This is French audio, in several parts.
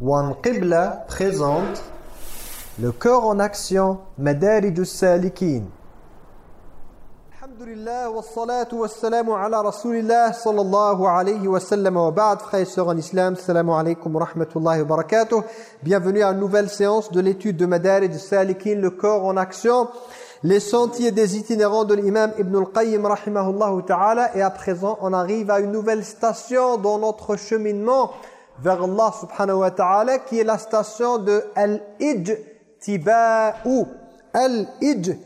Wan Qibla présente le cœur en action Madarij salikin Alhamdulillah wa salatu wa salamu ala rasulillah sallallahu alayhi wa sallam. Wa ba'd frères sœurs en islam assalamu alaykum wa rahmatullahi wa barakatuh. Bienvenue à une nouvelle séance de l'étude de Madarij salikin le corps en action. Les sentiers des itinérants de l'imam Ibn al-Qayyim rahimahullah ta'ala. Et à présent on arrive à une nouvelle station dans notre cheminement vers Allah subhanahu wa ta'ala qui est la station de Al-Ijtiba'u. Al-Ijtiba'u.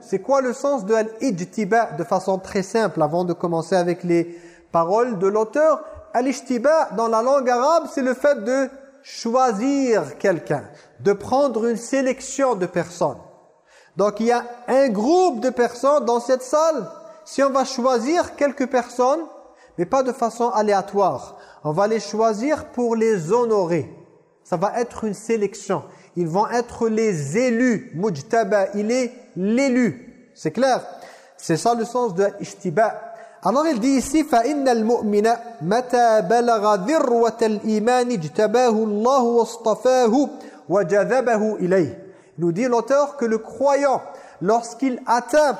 C'est quoi le sens de Al-Ijtiba' de façon très simple avant de commencer avec les paroles de l'auteur Al-Ijtiba' dans la langue arabe c'est le fait de choisir quelqu'un, de prendre une sélection de personnes. Donc il y a un groupe de personnes dans cette salle. Si on va choisir quelques personnes, mais pas de façon aléatoire, on va les choisir pour les honorer. Ça va être une sélection. Ils vont être les élus. Mujtaba, il est l'élu. C'est clair C'est ça le sens de l'ishtiba. Alors il dit ici فَإِنَّ الْمُؤْمِنَ مَتَى بَلَغَ ذِرْوَةَ الْإِيمَانِ اجْتَبَاهُ اللَّهُ وَاصْطَفَاهُ وَجَذَبَهُ إِلَيْهِ Il nous dit l'auteur que le croyant, lorsqu'il atteint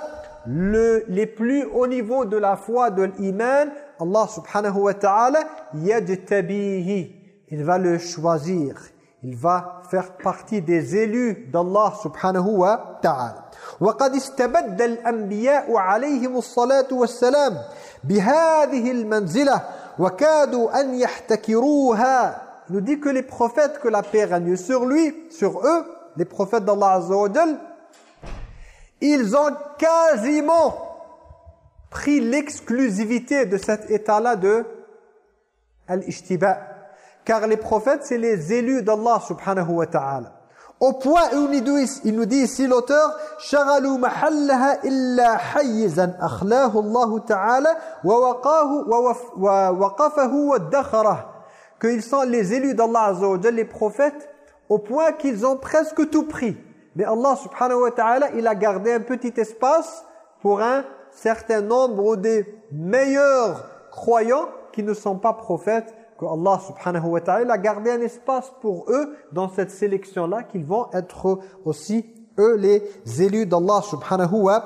le, les plus hauts niveaux de la foi de l'iman, Allah subhanahu wa ta'ala yajtabihi. Il va le choisir. Il va faire partie des élus d'Allah subhanahu wa ta'ala. وقد استبد الأنبياء عليهم الصلاة والسلام بهذه المنزلة وكادوا أن يحتكروها Il nous dit que les prophètes, que la paix règne sur lui, sur eux, les prophètes d'Allah Azza wa ils ont quasiment pris l'exclusivité de cet état-là de al-ishtiba. Car les prophètes, c'est les élus d'Allah subhanahu wa ta'ala. Au point où il nous dit ici l'auteur شغلوا محلها إلا حيزا أخلاه الله تعالى ووقاه ووقفه وادخره qu'ils sont les élus d'Allah Azza wa les prophètes au point qu'ils ont presque tout pris mais Allah subhanahu wa ta'ala il a gardé un petit espace pour un certain nombre des meilleurs croyants qui ne sont pas prophètes, que Allah subhanahu wa ta'ala a gardé un espace pour eux dans cette sélection-là, qu'ils vont être aussi, eux, les élus d'Allah subhanahu wa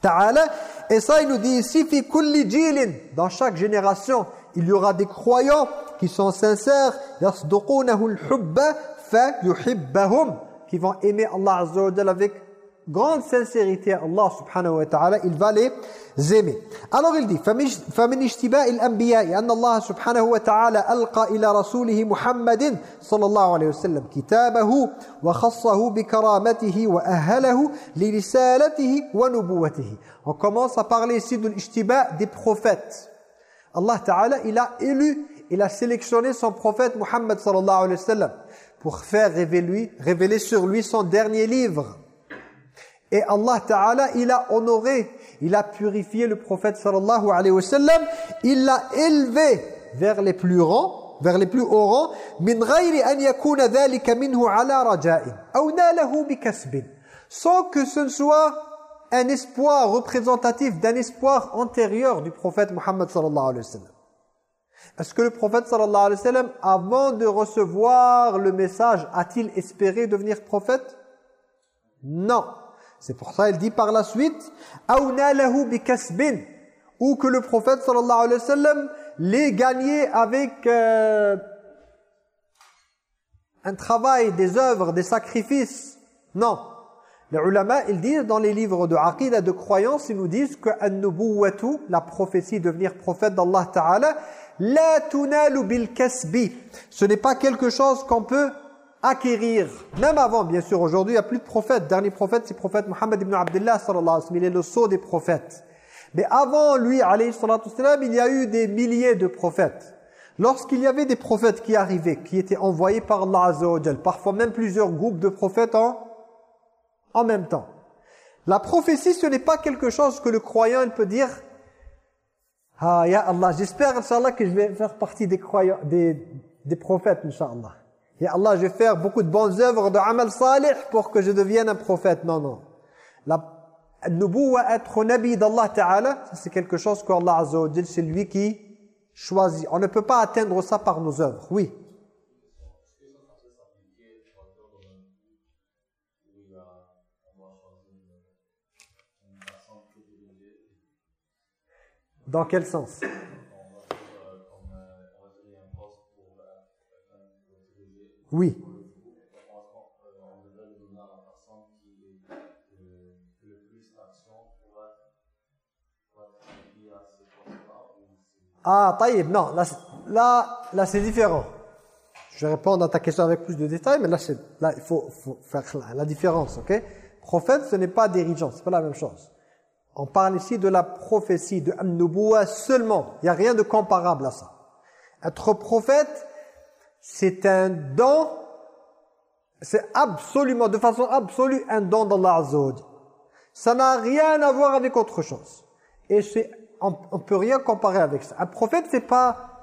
ta'ala. Et ça, il nous dit ici, fi kulli jilin, dans chaque génération, il y aura des croyants qui sont sincères, qui vont aimer Allah azza wa avec grande sincérité à Allah subhanahu wa ta'ala, il va les aimer. Alors il dit, فَمِنْ اشْتِبَاءِ الْأَنْبِيَاءِ أَنَّ اللَّهَ سُبْحَانَهُ وَتَعَالَى أَلْقَى إِلَى رَسُولِهِ مُحَمَّدٍ صلى الله عليه وسلم كتابه وخصه بكرامته وأهله لرسالته ونبوته. On commence à parler ici de l'ishtiba des prophètes. Allah Ta'ala, il a élu, il a sélectionné son prophète Muhammad sallallahu alayhi wa sallam pour faire révéler, sur lui son dernier livre. Et Allah Ta'ala, il a honoré, il a purifié le prophète sallallahu alayhi wa sallam, il l'a élevé vers les plus rangs, vers les plus hauts rangs, min ghayri an yakuna dhalika minhu ala raja'in, aw nalahu. Sans que ce ne soit un espoir représentatif d'un espoir antérieur du prophète Muhammad sallallahu alayhi wa sallam. Est-ce que le prophète sallallahu alayhi wa sallam, avant de recevoir le message, a-t-il espéré devenir prophète? Non. C'est pour ça il dit par la suite ou que le prophète sallallahu alayhi wa sallam l'ait gagné avec euh, un travail, des œuvres, des sacrifices. Non. Les ulama, ils disent dans les livres de aqidah, de croyance, ils nous disent que la prophétie, devenir prophète d'Allah Ta'ala, la tunalu bil kasbi. Ce n'est pas quelque chose qu'on peut acquérir. Même avant, bien sûr, aujourd'hui, il n'y a plus de prophètes. Dernier prophète, c'est prophète Mohammed ibn Abdullah, sallallahu alayhi wa sallam. Il est le sceau des prophètes. Mais avant lui, alayhi sallam, il y a eu des milliers de prophètes. Lorsqu'il y avait des prophètes qui arrivaient, qui étaient envoyés par Allah Azza wa parfois même plusieurs groupes de prophètes en, en même temps. La prophétie, ce n'est pas quelque chose que le croyant il peut dire « ah, ya Allah, j'espère, Inch'Allah, que je vais faire partie des croyants, des, des prophètes, Inch'Allah. Ya Allah, je vais faire beaucoup de bonnes œuvres, de amal salih, pour que je devienne un prophète. Non, non. La Nubuwa être nabi d'Allah Ta'ala, c'est quelque chose qu'Allah Azza wa c'est lui qui choisit. On ne peut pas atteindre ça par nos œuvres, oui. Dans quel sens Oui. Ah, taïb, non, là, là, là c'est différent. Je vais répondre à ta question avec plus de détails, mais là, là il faut, faut faire la, différence, ok Prophète, ce n'est pas dirigeant, c'est pas la même chose. On parle ici de la prophétie, de An-Nubuwa seulement. Il n'y a rien de comparable à ça. Être prophète, c'est un don, c'est absolument, de façon absolue, un don d'Allah Azza Ça n'a rien à voir avec autre chose. Et on ne peut rien comparer avec ça. Un prophète, c'est pas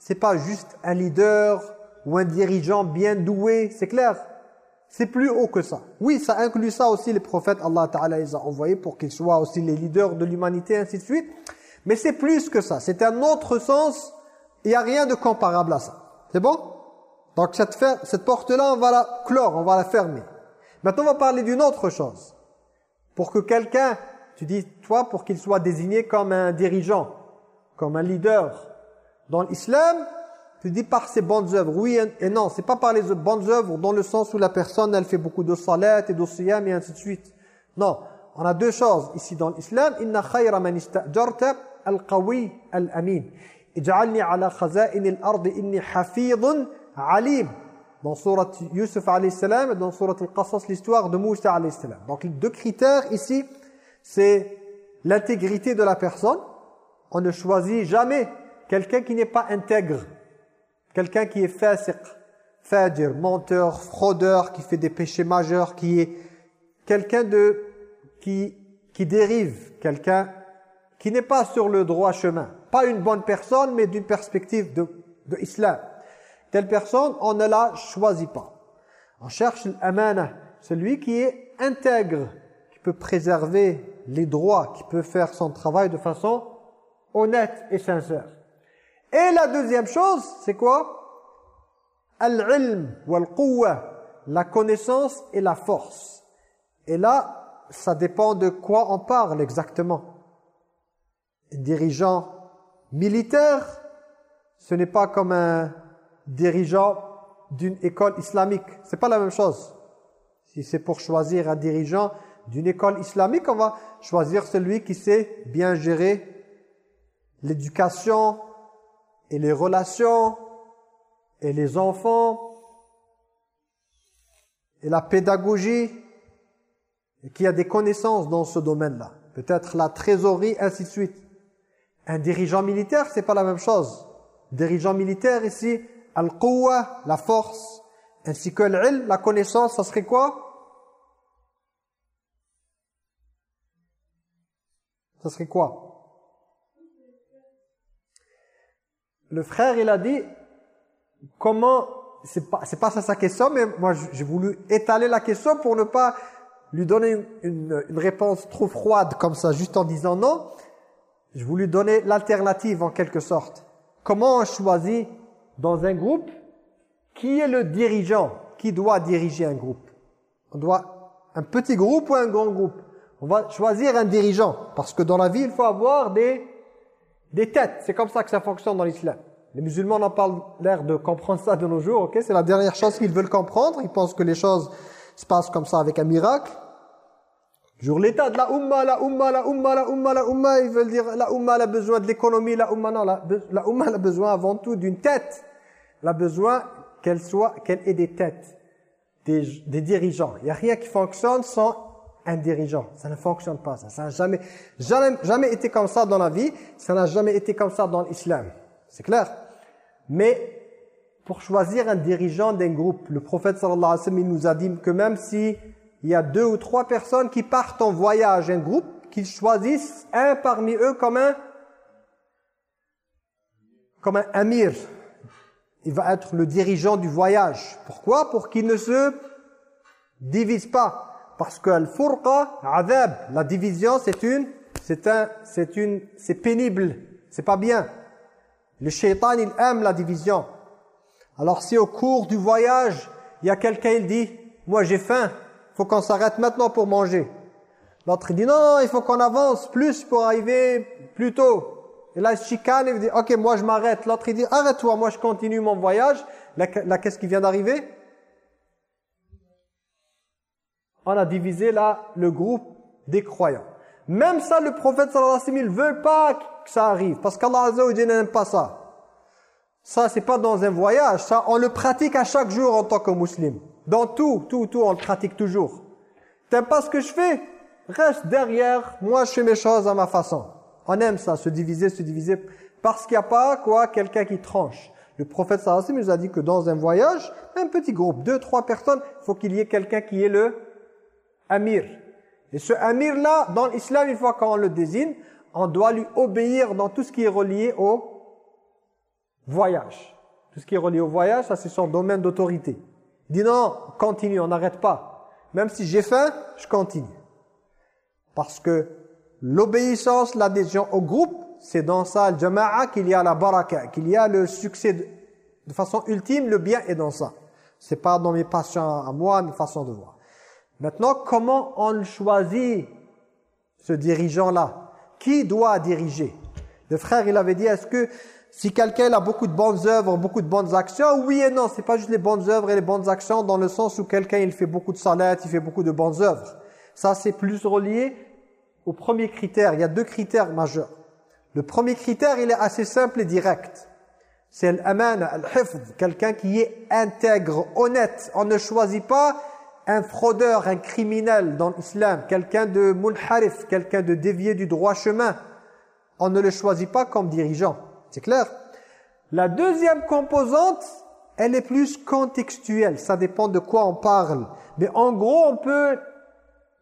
c'est pas juste un leader ou un dirigeant bien doué, c'est clair c'est plus haut que ça. Oui, ça inclut ça aussi les prophètes, Allah Ta'ala les a envoyés pour qu'ils soient aussi les leaders de l'humanité, ainsi de suite. Mais c'est plus que ça. C'est un autre sens. Il n'y a rien de comparable à ça. C'est bon? Donc cette, cette porte-là, on va la clore, on va la fermer. Maintenant, on va parler d'une autre chose. Pour que quelqu'un, tu dis, toi, pour qu'il soit désigné comme un dirigeant, comme un leader. Dans l'islam, tu dis par ses bonnes œuvres. Oui et non, c'est pas par les bonnes œuvres dans le sens où la personne, elle fait beaucoup de salat et de siyam et ainsi de suite. Non, on a deux choses ici dans l'islam. Al-qawi al-amin. Ala khaza'in al-ard inni alim. Yusuf dans surat al-Qasas l'histoire de Moussa. Donc les deux critères ici, c'est l'intégrité de la personne. On ne choisit jamais quelqu'un qui n'est pas intègre. Quelqu'un qui est fasiq, fajir, menteur, fraudeur, qui fait des péchés majeurs, qui est quelqu'un de qui, qui dérive, quelqu'un qui n'est pas sur le droit chemin. Pas une bonne personne, mais d'une perspective de, de islam. Telle personne, on ne la choisit pas. On cherche l'amana, celui qui est intègre, qui peut préserver les droits, qui peut faire son travail de façon honnête et sincère. Et la deuxième chose, c'est quoi? Al-ilm la connaissance et la force. Et là, ça dépend de quoi on parle exactement. Un dirigeant militaire, ce n'est pas comme un dirigeant d'une école islamique. C'est pas la même chose. Si c'est pour choisir un dirigeant d'une école islamique, on va choisir celui qui sait bien gérer l'éducation, et les relations et les enfants et la pédagogie et qui a des connaissances dans ce domaine-là. Peut-être la trésorerie, ainsi de suite. Un dirigeant militaire, c'est pas la même chose. Dirigeant militaire ici, al-quwa, la force, ainsi que l'ilm, la connaissance, ça serait quoi? Ça serait quoi? Le frère, il a dit, comment, c'est pas, pas ça sa question, mais moi j'ai voulu étaler la question pour ne pas lui donner une, réponse trop froide comme ça, juste en disant non. Je voulais donner l'alternative en quelque sorte. Comment on choisit dans un groupe qui est le dirigeant, qui doit diriger un groupe? On doit un petit groupe ou un grand groupe? On va choisir un dirigeant parce que dans la vie, il faut avoir des des têtes. C'est comme ça que ça fonctionne dans l'islam. Les musulmans n'ont pas l'air de comprendre ça de nos jours. ok? C'est la dernière chose qu'ils veulent comprendre. Ils pensent que les choses se passent comme ça avec un miracle. Jour l'état de la umma, la umma, la umma, la umma, la umma, ils veulent dire la umma a besoin de l'économie, la umma non, la, umma a besoin avant tout d'une tête. Elle a besoin qu'elle soit, qu'elle ait des têtes, des, des dirigeants. Il n'y a rien qui fonctionne sans un dirigeant. Ça ne fonctionne pas, ça. N'a jamais, jamais, jamais été comme ça dans la vie. Ça n'a jamais été comme ça dans l'islam. C'est clair? Mais pour choisir un dirigeant d'un groupe, le prophète sallallahu alayhi wa sallam, il nous a dit que même si il y a deux ou trois personnes qui partent en voyage, un groupe, qu'ils choisissent un parmi eux comme un comme un amir. Il va être le dirigeant du voyage. Pourquoi? Pour qu'il ne se divise pas. Parce que al-furqa, la division, c'est une, c'est un, c'est une, c'est pénible, c'est pas bien. Le shaitan, il aime la division. Alors si au cours du voyage, il y a quelqu'un, il dit, moi j'ai faim, faut qu'on s'arrête maintenant pour manger. L'autre dit, non, il faut qu'on avance plus pour arriver plus tôt. Et là, il se chicane, il dit, ok, moi je m'arrête. L'autre, il dit, arrête-toi, moi je continue mon voyage. Là, là qu'est-ce qui vient d'arriver? On a divisé là le groupe des croyants. Même ça, le prophète sallallahu alayhi wa sallam, il veut pas que ça arrive. Parce qu'Allah azza n'aime pas ça. Ça, c'est pas dans un voyage. Ça, on le pratique à chaque jour en tant que musulman. Dans tout, tout, tout, on le pratique toujours. T'aimes pas ce que je fais? Reste derrière. Moi, je fais mes choses à ma façon. On aime ça, se diviser, se diviser. Parce qu'il n'y a pas, quoi, quelqu'un qui tranche. Le prophète sallallahu alayhi wa sallam nous a dit que dans un voyage, un petit groupe, deux, trois personnes, il faut qu'il y ait quelqu'un qui est le amir. Et ce amir-là, dans l'islam, une fois qu'on le désigne, on doit lui obéir dans tout ce qui est relié au voyage. Tout ce qui est relié au voyage, ça c'est son domaine d'autorité. Il dit non, continue, on n'arrête pas. Même si j'ai faim, je continue. Parce que l'obéissance, l'adhésion au groupe, c'est dans ça, le jama'a, qu'il y a la baraka, qu'il y a le succès de, de, façon ultime, le bien est dans ça. C'est pas dans mes passions à moi, mes façons de voir. Maintenant, comment on choisit ce dirigeant-là? Qui doit diriger? Le frère, il avait dit, est-ce que si quelqu'un a beaucoup de bonnes œuvres, beaucoup de bonnes actions, oui et non, c'est pas juste les bonnes œuvres et les bonnes actions dans le sens où quelqu'un il fait beaucoup de salades, il fait beaucoup de bonnes œuvres. Ça c'est plus relié au premier critère. Il y a deux critères majeurs. Le premier critère, il est assez simple et direct. C'est l'aman, al-hifd, quelqu'un qui est intègre, honnête. On ne choisit pas un fraudeur, un criminel dans l'islam, quelqu'un de mulharif, quelqu'un de dévié du droit chemin, on ne le choisit pas comme dirigeant. C'est clair? La deuxième composante, elle est plus contextuelle. Ça dépend de quoi on parle. Mais en gros, on peut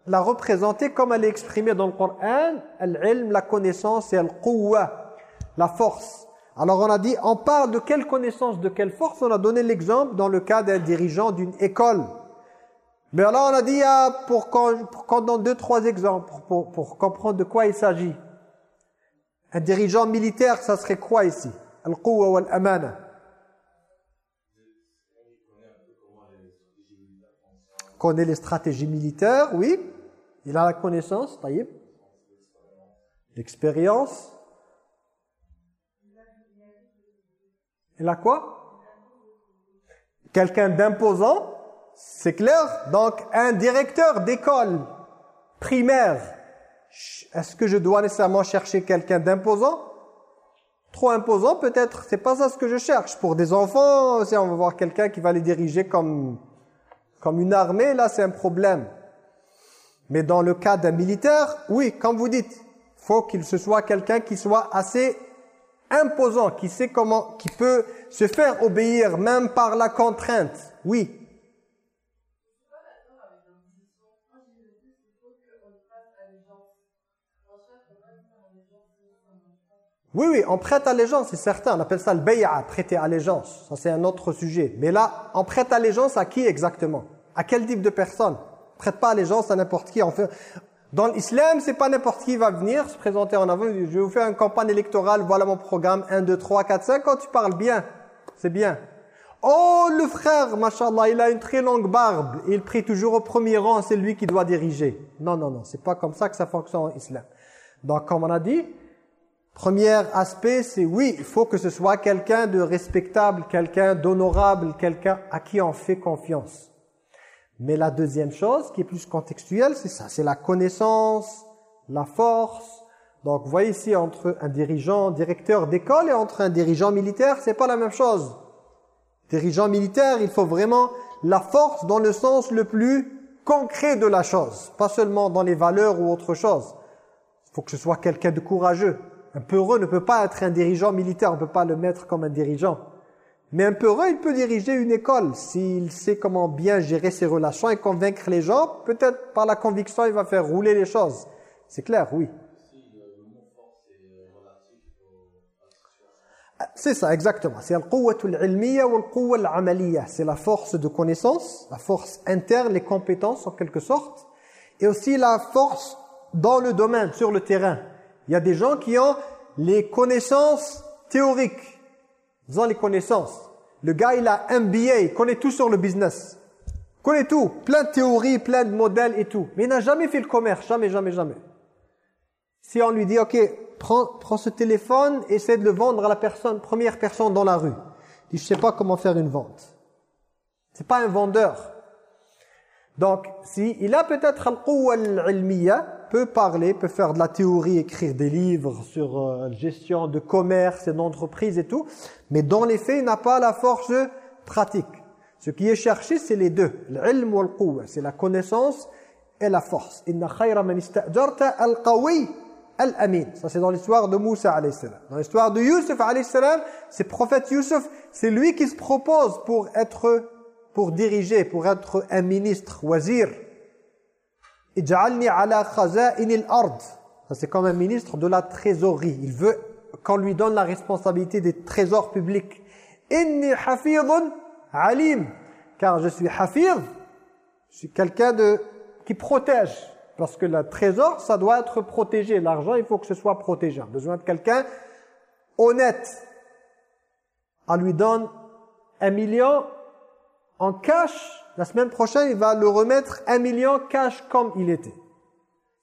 la représenter comme elle est exprimée dans le Coran. Al-ilm, la connaissance, et al-quwwa, la force. Alors on a dit, on parle de quelle connaissance, de quelle force? On a donné l'exemple dans le cas d'un dirigeant d'une école. Mais alors on a dit, ah, pour qu'on donne deux, trois exemples pour, comprendre de quoi il s'agit. Un dirigeant militaire, ça serait quoi ici? Al-Quwa wal-Amana. connaît les stratégies militaires, oui. Il a la connaissance, taïb. L'expérience. Il a quoi? Quelqu'un d'imposant c'est clair? Donc, un directeur d'école primaire, est-ce que je dois nécessairement chercher quelqu'un d'imposant? Trop imposant peut-être, c'est pas ça ce que je cherche. Pour des enfants, si on va voir quelqu'un qui va les diriger comme, comme une armée, là c'est un problème. Mais dans le cas d'un militaire, oui, comme vous dites, faut qu'il se soit quelqu'un qui soit assez imposant, qui sait comment, qui peut se faire obéir même par la contrainte. Oui, Oui, oui, on prête allégeance, c'est certain. On appelle ça le bay'a, prêter allégeance. Ça, c'est un autre sujet. Mais là, on prête allégeance à qui exactement? À quel type de personne? On prête pas allégeance à n'importe qui. fait... Dans l'islam, c'est pas n'importe qui va venir se présenter en avant. Je vais vous faire une campagne électorale, voilà mon programme, 1, 2, 3, 4, 5. Quand tu parles bien, c'est bien. Oh, le frère, machallah, il a une très longue barbe. Il prie toujours au premier rang, c'est lui qui doit diriger. Non, non, non, c'est pas comme ça que ça fonctionne en islam. Donc, comme on a dit, Premier aspect, c'est oui, il faut que ce soit quelqu'un de respectable, quelqu'un d'honorable, quelqu'un à qui on fait confiance. Mais la deuxième chose, qui est plus contextuelle, c'est ça, c'est la connaissance, la force. Donc, vous voyez ici, entre un dirigeant, directeur d'école et entre un dirigeant militaire, c'est pas la même chose. Dirigeant militaire, il faut vraiment la force dans le sens le plus concret de la chose, pas seulement dans les valeurs ou autre chose. Il faut que ce soit quelqu'un de courageux, un peureux ne peut pas être un dirigeant militaire, on ne peut pas le mettre comme un dirigeant. Mais un peureux, il peut diriger une école. S'il sait comment bien gérer ses relations et convaincre les gens, peut-être par la conviction, il va faire rouler les choses. C'est clair, oui. C'est ça, exactement. C'est C'est la force de connaissance, la force interne, les compétences en quelque sorte. Et aussi la force dans le domaine, sur le terrain. Il y a des gens qui ont les connaissances théoriques. Ils ont les connaissances. Le gars, il a MBA, il connaît tout sur le business. Il connaît tout. Plein de théories, plein de modèles et tout. Mais il n'a jamais fait le commerce. Jamais, jamais, jamais. Si on lui dit, ok, prends, ce téléphone, essaie de le vendre à la première personne dans la rue. Il dit, je sais pas comment faire une vente. C'est pas un vendeur. Donc, si il a peut-être al peut parler, peut faire de la théorie, écrire des livres sur euh, gestion de commerce et d'entreprise et tout, mais dans les faits, il n'a pas la force pratique. Ce qui est cherché, c'est les deux, l'ilm wal c'est la connaissance et la force. Ça c'est dans l'histoire de Moussa alayhi salam. Dans l'histoire de Youssef alayhi salam, c'est prophète Youssef, c'est lui qui se propose pour être pour diriger, pour être un ministre, wazir. Ij'alni ala al-ard. Ça c'est comme un ministre de la trésorerie. Il veut qu'on lui donne la responsabilité des trésors publics. Inni alim. Car je suis hafid, je suis quelqu'un de qui protège. Parce que le trésor, ça doit être protégé. L'argent, il faut que ce soit protégé. besoin de quelqu'un honnête. On lui donne un million en cash, la semaine prochaine, il va le remettre un million cash comme il était.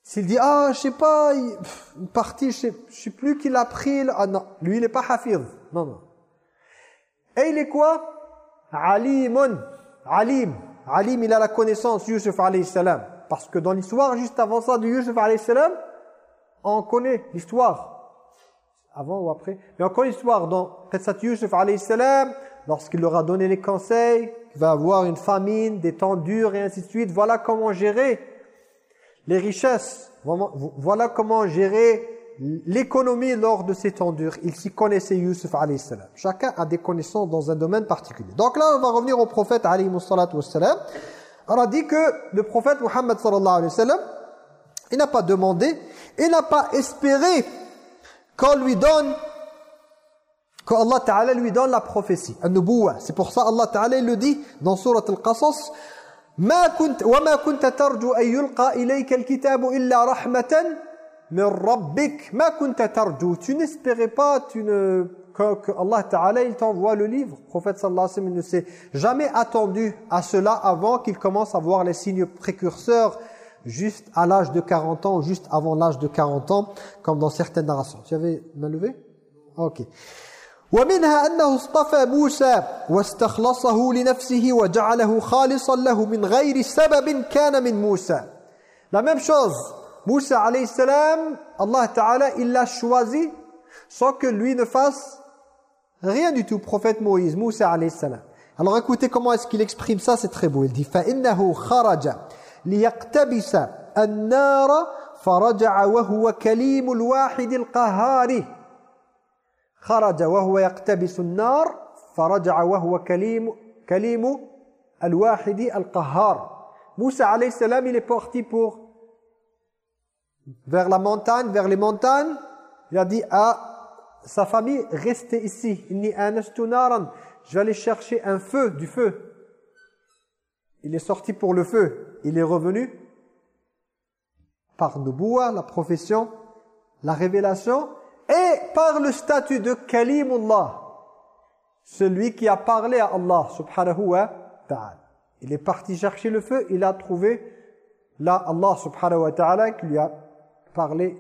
S'il dit, ah, je sais pas, une partie, je sais, sais plus qui l'a pris. Ah non, lui, il n'est pas hafir. Non, non. Et il est quoi? Alimun. Alim. Alim, il a la connaissance, Yusuf alayhi salam. Parce que dans l'histoire, juste avant ça, de Yusuf alayhi salam, on connaît l'histoire. Avant ou après? Mais on connaît l'histoire dans Qissat Yusuf alayhi salam, lorsqu'il leur a donné les conseils, qu'il va avoir une famine, des temps et ainsi de suite. Voilà comment gérer les richesses. Voilà comment gérer l'économie lors de ces temps. Il s'y connaissait Yusuf alayhi salam. Chacun a des connaissances dans un domaine particulier. Donc là, on va revenir au prophète alayhi salam. On a dit que le prophète Muhammad sallallahu alayhi wa sallam, il n'a pas demandé, il n'a pas espéré qu'on lui donne qu'Allah Ta'ala lui donne la prophétie, un C'est pour ça Allah Ta'ala le dit dans surat Al-Qasas ما كنت وما كنت ترجو أن يلقى إليك الكتاب إلا رحمة من ربك ما كنت ترجو tu n'espérais pas tu ne que, que Allah Ta'ala il t'envoie le livre le prophète sallallahu alayhi wa sallam ne s'est jamais attendu à cela avant qu'il commence à voir les signes précurseurs juste à l'âge de 40 ans ou juste avant l'âge de 40 ans comme dans certaines narrations tu avais mal levé ok ومنها أنه اصطفى موسى واستخلصه لنفسه وجعله خالصا له من غير سبب كان من موسى. لا même chose موسى عليه السلام الله تعالى il شوازي choisi sans que lui ne fasse rien du tout prophète Moïse موسى عليه السلام alors écoutez comment est-ce qu'il exprime ça c'est très beau. Il dit فإنه خرج ليقتبس النار فرجع وهو كليم الواحد القهاري خرج وهو يقتبس النار فرجع وهو كليم كليم الواحد القهار Moussa alayhi salam il est parti pour vers la montagne vers les montagnes il a dit à sa famille restez ici inni anastu naran je vais aller chercher un feu du feu il est sorti pour le feu il est revenu par Nubuwa la profession la révélation et par le statut de Kalimullah, celui qui a parlé à Allah subhanahu wa ta'ala. Il est parti chercher le feu, il a trouvé là Allah subhanahu wa ta'ala qui lui a parlé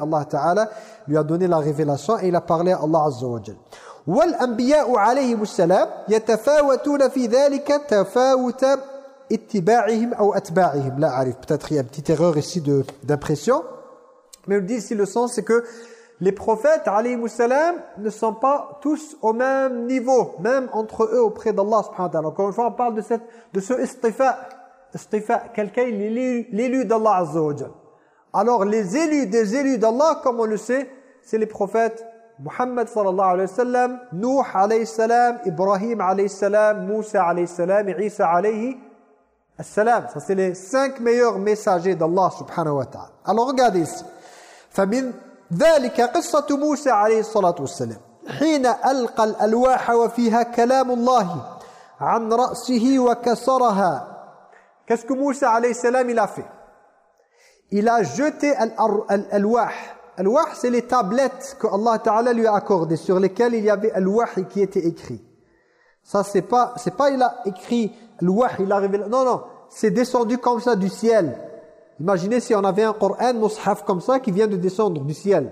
Allah ta'ala lui a donné la révélation et il a parlé à Allah azza wa jalla والأنبياء عليهم السلام يتفاوتون في ذلك تفاوت اتباعهم أو أتباعهم لا أعرف peut-être il y a une petite erreur ici d'impression mais on dit ici le sens, c'est que les prophètes, salam, ne sont pas tous au même niveau, même entre eux auprès d'Allah subhanahu wa ta'ala. Encore une fois, on parle de, cette, de ce istifa, istifa quelqu'un l'élu d'Allah azza wa Alors les élus des élus d'Allah, comme on le sait, c'est les prophètes Muhammad sallallahu alayhi wa sallam, Nuh alayhi salam, Ibrahim alayhi salam, Moussa alayhi salam Isa alayhi salam. Ça c'est les cinq meilleurs messagers d'Allah subhanahu wa ta'ala. Alors regardez ici. فمن ذلك قصة موسى عليه الصلاة والسلام حين ألقى الألواح وفيها كلام الله عن رأسه وكسرها Qu'est-ce que Moussa alayhi salam il a fait Il a jeté al-alwah. Al-wah c'est les tablettes que Allah Ta'ala lui a accordées sur lesquelles il y avait al-wah qui était écrit. Ça c'est pas c'est pas il a écrit al-wah il a révélé non non, c'est descendu comme ça du ciel. Imaginez si on avait un Coran, mushaf comme ça, qui vient de descendre du ciel.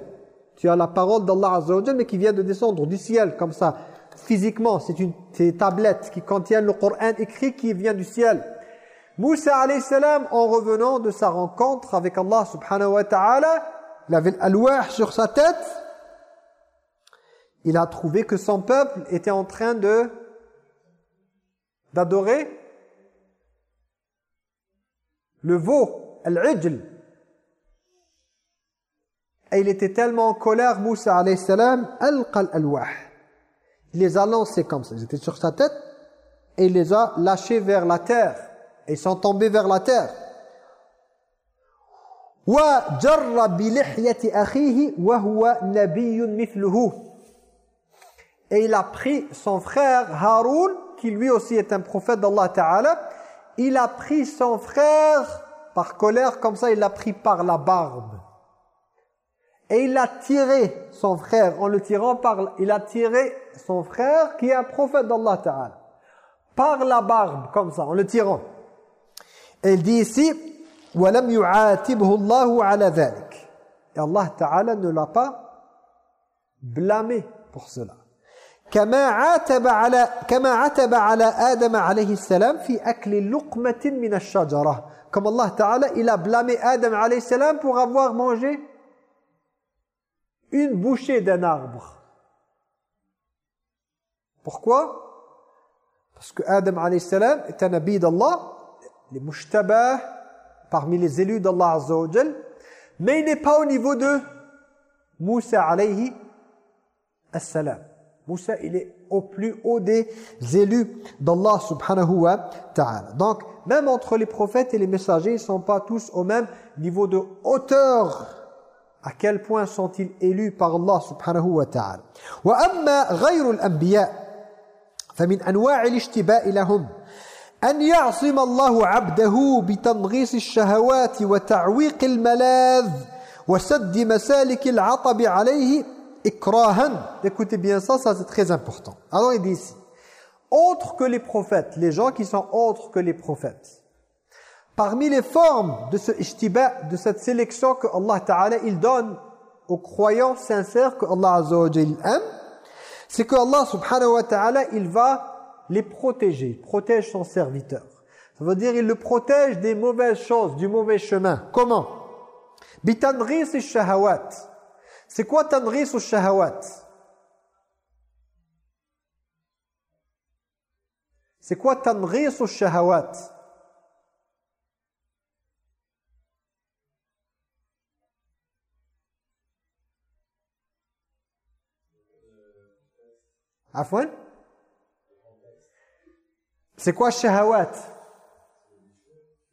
Tu as la parole d'Allah Azza mais qui vient de descendre du ciel, comme ça. Physiquement, c'est une, une tablette qui contient le Coran écrit qui vient du ciel. Moussa alayhi salam, en revenant de sa rencontre avec Allah subhanahu wa ta'ala, il avait l'alwah sur sa tête, il a trouvé que son peuple était en train de d'adorer le veau, al-ijl. Et il était tellement en colère, Moussa alayhi salam, al-qal al-wah. Il les a lancés comme ça, ils étaient sur sa tête, et il les a lâchés vers la terre. Et ils sont tombés vers la terre. وَجَرَّ بِلِحْيَةِ أَخِيهِ وَهُوَ نَبِيٌّ مِثْلُهُ Et il a pris son frère Haroun, qui lui aussi est un prophète d'Allah Ta'ala, il a pris son frère par colère, comme ça il l'a pris par la barbe. Et il a tiré son frère, en le tirant par... Il a tiré son frère, qui est un prophète d'Allah Ta'ala, par la barbe, comme ça, en le tirant. Et il dit ici, وَلَمْ يُعَاتِبْهُ اللَّهُ عَلَى ذَلِكَ Et Allah Ta'ala ne l'a pas blâmé pour cela. كما عاتب على كما عتب على آدم عليه السلام في أكل لقمة من الشجرة comme Allah Ta'ala il a blâmé Adam salam pour avoir mangé une bouchée d'un arbre. Pourquoi? Parce que Adam salam est un nabi d'Allah les mushtabah parmi les élus d'Allah Azza mais il n'est pas au niveau de Moussa alayhi salam Moussa, il est au plus haut des élus d'Allah subhanahu wa ta'ala. Donc, même entre les prophètes et les messagers, ils ne sont pas tous au même niveau de hauteur. À quel point sont-ils élus par Allah subhanahu wa ta'ala. وأما غير الأنبياء فمن أنواع الاشتباء لهم أن يعصم الله عبده بتنغيص الشهوات وتعويق الملاذ مسالك العطب عليه ikrahan. Écoutez bien ça, ça c'est très important. Alors il dit ici, autres que les prophètes, les gens qui sont autres que les prophètes, parmi les formes de ce ishtiba, de cette sélection que Allah Ta'ala il donne aux croyants sincères que Allah Azza aime, c'est que Allah Subhanahu wa Ta'ala il va les protéger, protège son serviteur. Ça veut dire il le protège des mauvaises choses, du mauvais chemin. Comment? Bitanris shahawat c'est quoi tanris ou shahawat? C'est quoi tanris ou shahawat? Afwan? C'est quoi shahawat?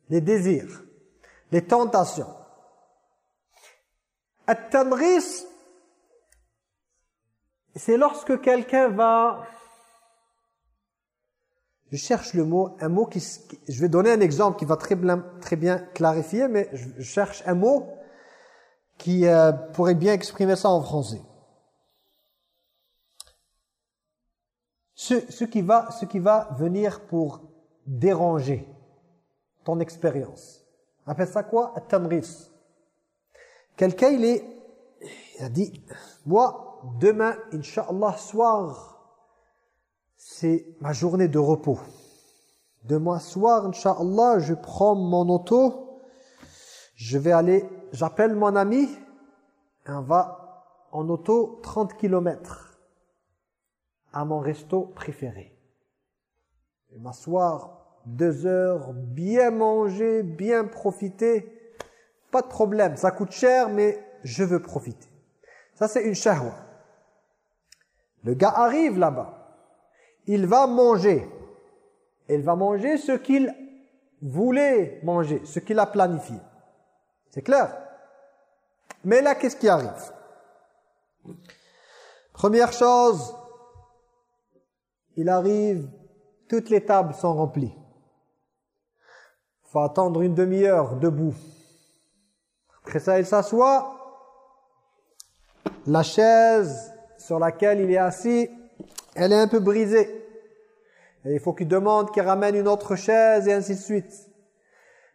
Les désirs, les tentations. C'est lorsque quelqu'un va... Je cherche le mot, un mot qui... Je vais donner un exemple qui va très bien, très bien clarifier, mais je cherche un mot qui euh, pourrait bien exprimer ça en français. Ce, ce, qui va, ce qui va venir pour déranger ton expérience. Appelle ça quoi? At-tamris. Quelqu'un, il est... Il a dit, moi, demain, Inch'Allah, soir, c'est ma journée de repos. Demain soir, Inch'Allah, je prends mon auto, je vais aller, j'appelle mon ami, et on va en auto 30 km à mon resto préféré. Et m'asseoir deux heures, bien manger, bien profiter, pas de problème, ça coûte cher, mais je veux profiter. Ça, c'est une shahwa. Le gars arrive là-bas. Il va manger. Il va manger ce qu'il voulait manger, ce qu'il a planifié. C'est clair? Mais là, qu'est-ce qui arrive? Première chose, il arrive, toutes les tables sont remplies. Faut attendre une demi-heure debout. Après ça, il s'assoit. La chaise sur laquelle il est assis, elle est un peu brisée. Il faut qu'il demande qu'il ramène une autre chaise et ainsi de suite.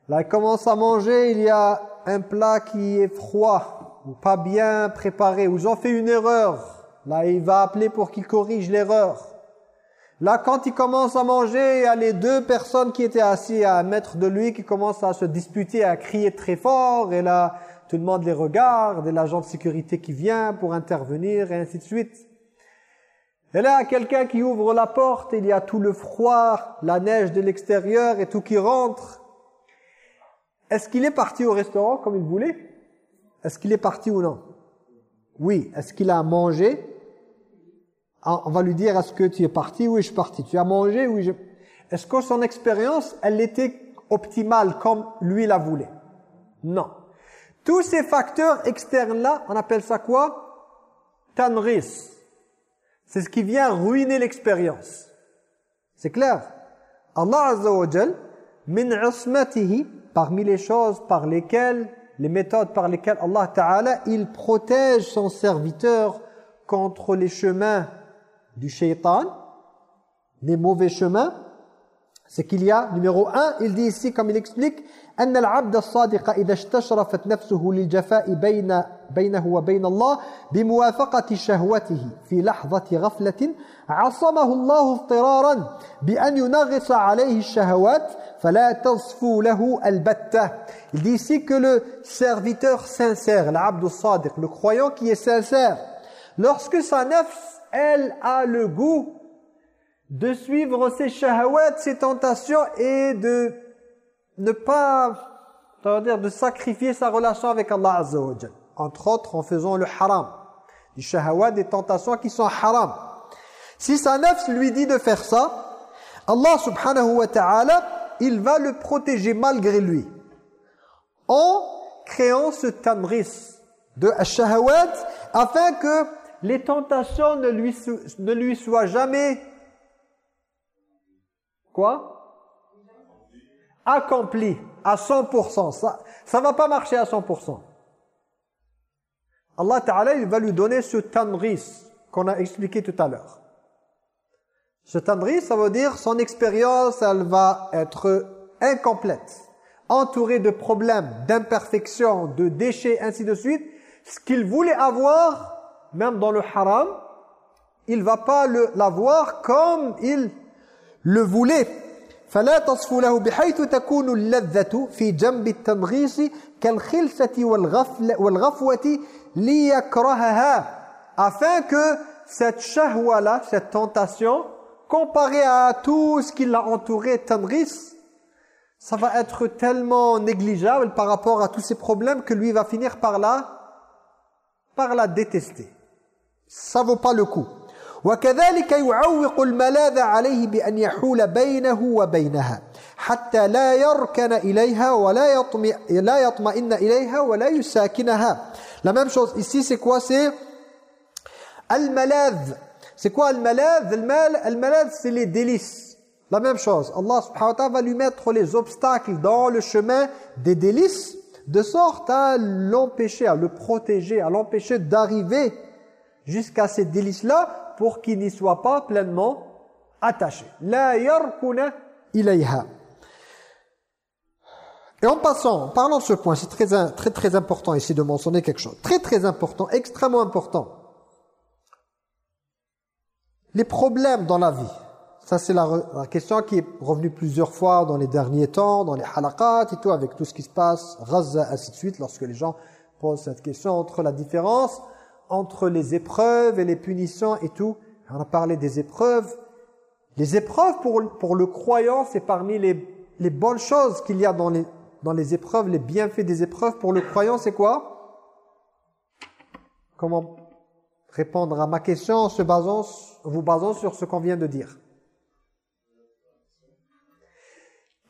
Là, il commence à manger, il y a un plat qui est froid, ou pas bien préparé, ou ils ont fait une erreur. Là, il va appeler pour qu'il corrige l'erreur. Là, quand il commence à manger, il y a les deux personnes qui étaient assis à un mètre de lui qui commencent à se disputer, à crier très fort. Et là, tout le monde les regarde, et l'agent de sécurité qui vient pour intervenir, et ainsi de suite. Et là, quelqu'un qui ouvre la porte, il y a tout le froid, la neige de l'extérieur et tout qui rentre. Est-ce qu'il est parti au restaurant comme il voulait? Est-ce qu'il est parti ou non? Oui. Est-ce qu'il a mangé? Ah, On va lui dire, est-ce que tu es parti? Oui, je suis parti. Tu as mangé? Oui, je... Est-ce que son expérience, elle était optimale comme lui la voulait? Non. Tous ces facteurs externes-là, on appelle ça quoi? Tanris. C'est ce qui vient ruiner l'expérience. C'est clair? Allah Azza wa Jal, min parmi les choses par lesquelles, les méthodes par lesquelles Allah Ta'ala, il protège son serviteur contre les chemins du shaitan, les mauvais chemins, c'est qu'il y a, numéro un, il dit ici, comme il explique, أن العبد الصادق إذا استشرفت نفسه للجفاء بين بينه وبين الله بموافقة شهوته في لحظة غفلة عصمه الله اضطرارا بأن ينغص عليه الشهوات فلا تصفو له البتة Il dit ici que le serviteur sincère, l'abd sadiq, le croyant qui est sincère, lorsque sa nefs, elle a le goût de suivre ses shahawat, ses tentations et de ne pas, ça veut dire de sacrifier sa relation avec Allah Azza Entre autres en faisant le haram. Les shahawat, des tentations qui sont haram. Si sa nefs lui dit de faire ça, Allah subhanahu wa ta'ala, il va le protéger malgré lui. En créant ce tamris de shahawat afin que les tentations ne lui soient jamais quoi? Accompli à 100%. Ça ça va pas marcher à 100%. Allah Ta'ala, il va lui donner ce tanris qu'on a expliqué tout à l'heure. Ce tanris, ça veut dire son expérience, elle va être incomplète, entourée de problèmes, d'imperfections, de déchets, ainsi de suite. Ce qu'il voulait avoir, même dans le haram, il va pas l'avoir comme il le voulait فلا تصفو له بحيث تكون اللذة في جنب التنغيص كالخلسة والغفوة ليكرهها afin que cette shahwa là, cette tentation comparée à tout ce qui l'a entouré tanghis ça va être tellement négligeable par rapport à tous ces problèmes que lui va finir par la par la détester ça vaut pas le coup وكذلك يعوق الملاذ عليه بأن يحول بينه وبينها حتى لا يركن إليها ولا يطمئن, لا يطمئن إليها ولا يساكنها La même chose ici c'est quoi C'est Al-Maladh. C'est quoi Al-Maladh Al-Maladh c'est les délices. La même chose. Allah subhanahu wa ta'ala va lui mettre les obstacles dans le chemin des délices de sorte à l'empêcher, à le protéger, à l'empêcher d'arriver jusqu'à ces délices-là pour qu'il n'y soit pas pleinement attaché. La yarkuna ilayha. Et en passant, en parlant de ce point, c'est très, très très important ici de mentionner quelque chose. Très très important, extrêmement important. Les problèmes dans la vie. Ça c'est la, question qui est revenue plusieurs fois dans les derniers temps, dans les halaqat et tout, avec tout ce qui se passe, Gaza, ainsi de suite, lorsque les gens posent cette question entre la différence entre les épreuves et les punitions et tout. On a parlé des épreuves. Les épreuves pour, pour le croyant, c'est parmi les, les bonnes choses qu'il y a dans les, dans les épreuves, les bienfaits des épreuves. Pour le croyant, c'est quoi? Comment répondre à ma question en se basant, vous basant sur ce qu'on vient de dire?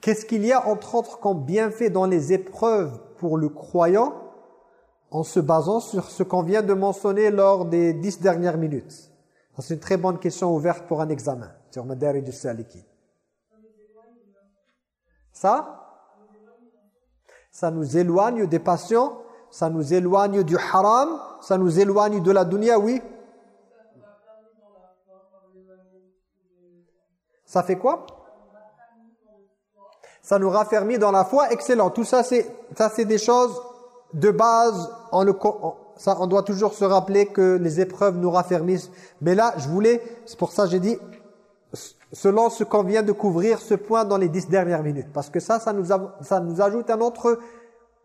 Qu'est-ce qu'il y a entre autres comme bienfaits dans les épreuves pour le croyant? En se basant sur ce qu'on vient de mentionner lors des dix dernières minutes. C'est une très bonne question ouverte pour un examen sur Madari du. Ça? Ça nous éloigne des passions, ça nous éloigne du haram, ça nous éloigne de la dunya, oui. Ça fait quoi? Ça nous raffermit dans la foi, excellent. Tout ça c'est des choses de base. En le, ça, on doit toujours se rappeler que les épreuves nous raffermissent. Mais là, je voulais, c'est pour ça que j'ai dit, selon ce qu'on vient de couvrir, ce point dans les dix dernières minutes. Parce que ça, ça nous, ça nous ajoute un autre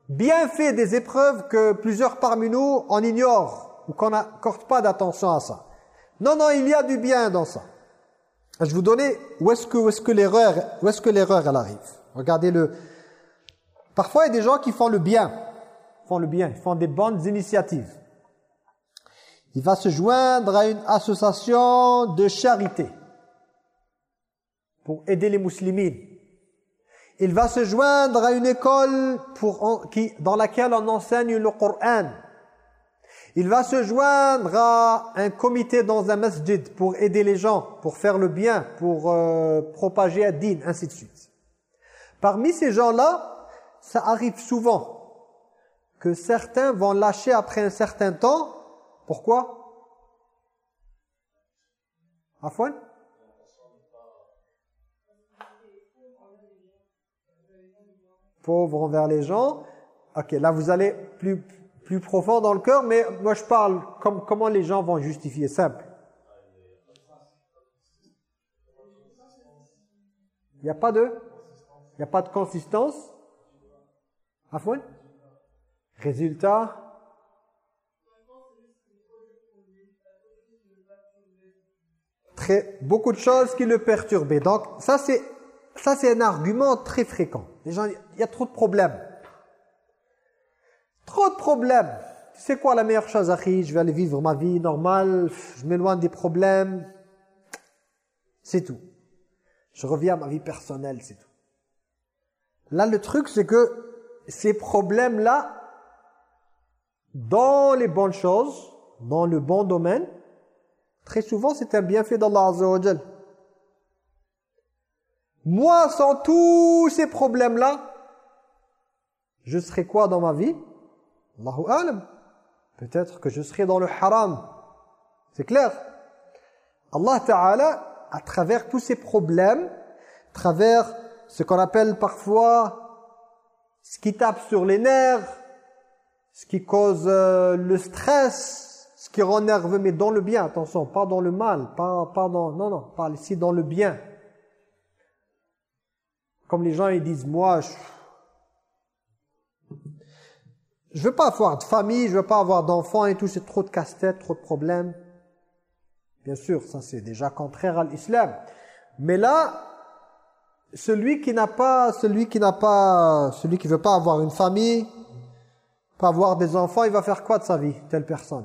bienfait des épreuves que plusieurs parmi nous, on ignore ou qu'on n'accorde pas d'attention à ça. Non, non, il y a du bien dans ça. Je vous donnais où est-ce que, est que l'erreur où est-ce que l'erreur elle arrive. Regardez le. Parfois, il y a des gens qui font le bien, font le bien, ils font des bonnes initiatives. Il va se joindre à une association de charité pour aider les musulmans. Il va se joindre à une école pour, qui, dans laquelle on enseigne le Coran. Il va se joindre à un comité dans un masjid pour aider les gens, pour faire le bien, pour euh, propager un din, ainsi de suite. Parmi ces gens-là, ça arrive souvent que certains vont lâcher après un certain temps. Pourquoi? Afouane pauvre envers les gens. Ok, là vous allez plus, plus profond dans le cœur, mais moi je parle comme, comment les gens vont justifier, simple. Il n'y a pas de il n'y a pas de consistance. Afouane Résultat? Très, beaucoup de choses qui le perturbaient. Donc ça c'est un argument très fréquent. Gens, il y a trop de problèmes. Trop de problèmes. Tu sais quoi la meilleure chose, Akhi Je vais aller vivre ma vie normale, je m'éloigne des problèmes. C'est tout. Je reviens à ma vie personnelle, c'est tout. Là, le truc, c'est que ces problèmes-là, dans les bonnes choses, dans le bon domaine, très souvent, c'est un bienfait d'Allah Azza wa moi, sans tous ces problèmes-là, je serais quoi dans ma vie? Allahu alam. Peut-être que je serais dans le haram. C'est clair Allah Ta'ala, à travers tous ces problèmes, à travers ce qu'on appelle parfois ce qui tape sur les nerfs, ce qui cause euh, le stress, ce qui rend nerveux, mais dans le bien, attention, pas dans le mal, pas, pas dans, non, non, pas ici dans le bien. Comme les gens ils disent, moi, je ne veux pas avoir de famille, je veux pas avoir d'enfants et tout, c'est trop de casse-tête, trop de problèmes. Bien sûr, ça c'est déjà contraire à l'islam. Mais là, celui qui n'a pas, celui qui n'a pas, celui qui veut pas avoir une famille, pas avoir des enfants, il va faire quoi de sa vie, telle personne?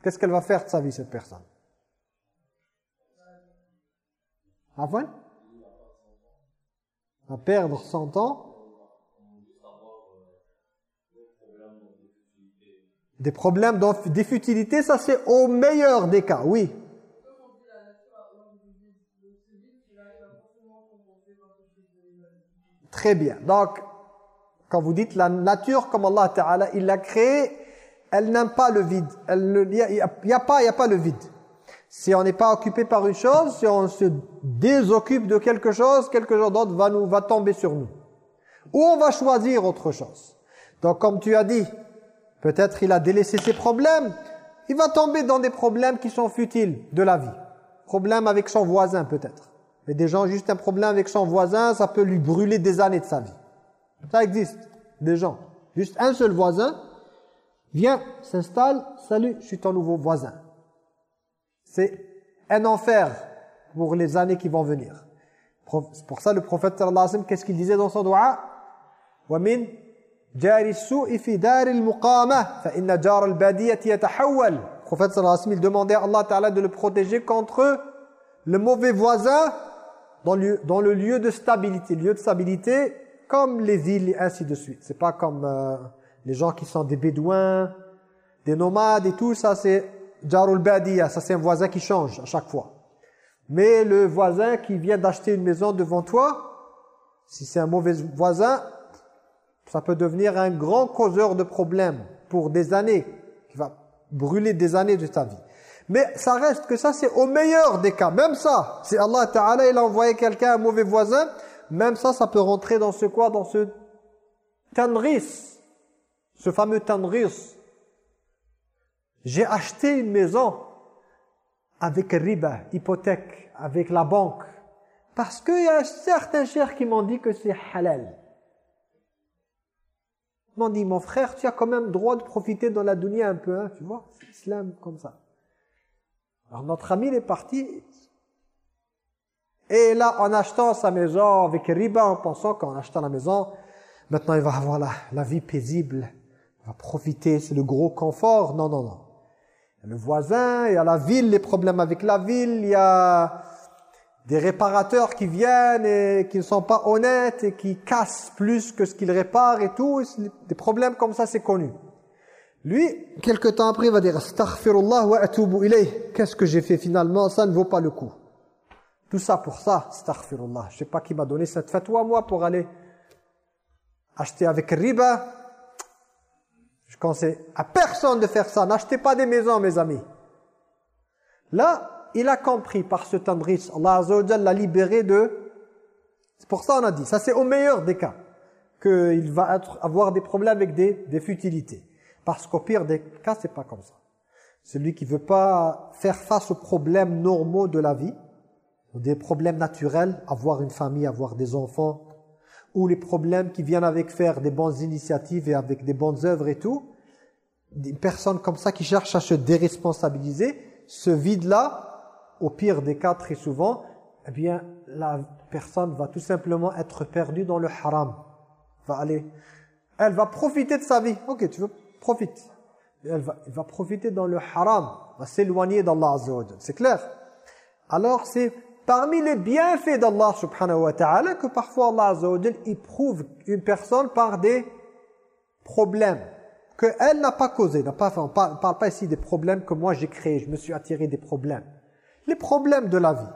Qu'est-ce qu'elle va faire de sa vie, cette personne? Avant À perdre 100 ans? Des problèmes des futilités, ça c'est au meilleur des cas, oui. Très bien. Donc, quand vous dites la nature, comme Allah Ta'ala, il l'a créée, elle n'aime pas le vide. Il n'y a, pas, le vide. Si on n'est pas occupé par une chose, si on se désoccupe de quelque chose, quelque chose d'autre va, nous, tomber sur nous. Ou on va choisir autre chose. Donc comme tu as dit, peut-être il a délaissé ses problèmes, il va tomber dans des problèmes qui sont futiles de la vie. Problème avec son voisin peut-être. Mais des gens, juste un problème avec son voisin, ça peut lui brûler des années de sa vie. Ça existe, des gens. Juste un seul voisin vient, s'installe, salut, je suis ton nouveau voisin. C'est un enfer pour les années qui vont venir. C'est pour ça le prophète sallallahu alayhi wa sallam, qu'est-ce qu'il disait dans son doua وَمِنْ جَارِ السُّوءِ فِي دَارِ الْمُقَامَةِ فَإِنَّ جَارَ الْبَادِيَةِ يَتَحَوَّلِ Le prophète sallallahu alayhi wa sallam, il demandait à Allah ta'ala de le protéger contre le mauvais voisin dans le, lieu de stabilité. Lieu de stabilité, comme les villes et ainsi de suite. C'est pas comme euh, les gens qui sont des bédouins, des nomades et tout, ça c'est Jarul Badiya, ça c'est un voisin qui change à chaque fois. Mais le voisin qui vient d'acheter une maison devant toi, si c'est un mauvais voisin, ça peut devenir un grand causeur de problèmes pour des années, qui va brûler des années de ta vie. Mais ça reste que ça, c'est au meilleur des cas. Même ça, si Allah Ta'ala, il a envoyé quelqu'un, un mauvais voisin, même ça, ça peut rentrer dans ce quoi? Dans ce tanris. Ce fameux tanris. J'ai acheté une maison avec riba, hypothèque, avec la banque. Parce qu'il y a certains chers qui m'ont dit que c'est halal. Ils m'ont dit, mon frère, tu as quand même droit de profiter dans la dunya un peu, hein, tu vois, l'islam comme ça. Alors notre ami est parti. Et là, en achetant sa maison avec riba, en pensant qu'en achetant la maison, maintenant il va avoir la, la vie paisible, il va profiter, c'est le gros confort. Non, non, non. Il y a le voisin, il y a la ville, les problèmes avec la ville, il y a des réparateurs qui viennent et qui ne sont pas honnêtes et qui cassent plus que ce qu'ils réparent et tout. Des problèmes comme ça, c'est connu. Lui, quelque temps après, il va dire Astaghfirullah wa atubu. Qu'est-ce que j'ai fait finalement? Ça ne vaut pas le coup. Tout ça pour ça, astaghfirullah. Je sais pas qui m'a donné cette fatwa, moi, pour aller acheter avec riba. Je conseille à personne de faire ça. N'achetez pas des maisons, mes amis. Là, il a compris par ce tendris. Allah Azza l'a libéré de... C'est pour ça on a dit. Ça, c'est au meilleur des cas. Qu'il va avoir des problèmes avec des futilités. Parce qu'au pire des cas, c'est pas comme ça. Celui qui veut pas faire face aux problèmes normaux de la vie, des problèmes naturels, avoir une famille, avoir des enfants, ou les problèmes qui viennent avec faire des bonnes initiatives et avec des bonnes œuvres et tout, des personnes comme ça qui cherchent à se déresponsabiliser, ce vide-là, au pire des cas très souvent, eh bien la personne va tout simplement être perdue dans le haram. Va aller, elle va profiter de sa vie. Ok, tu veux profite. Elle va, va profiter dans le haram, va s'éloigner d'Allah Azza C'est clair? Alors c'est parmi les bienfaits d'Allah subhanahu wa ta'ala que parfois Allah Azza éprouve une personne par des problèmes qu'elle n'a pas causé. Pas, on ne parle, pas ici des problèmes que moi j'ai créés, je me suis attiré des problèmes. Les problèmes de la vie.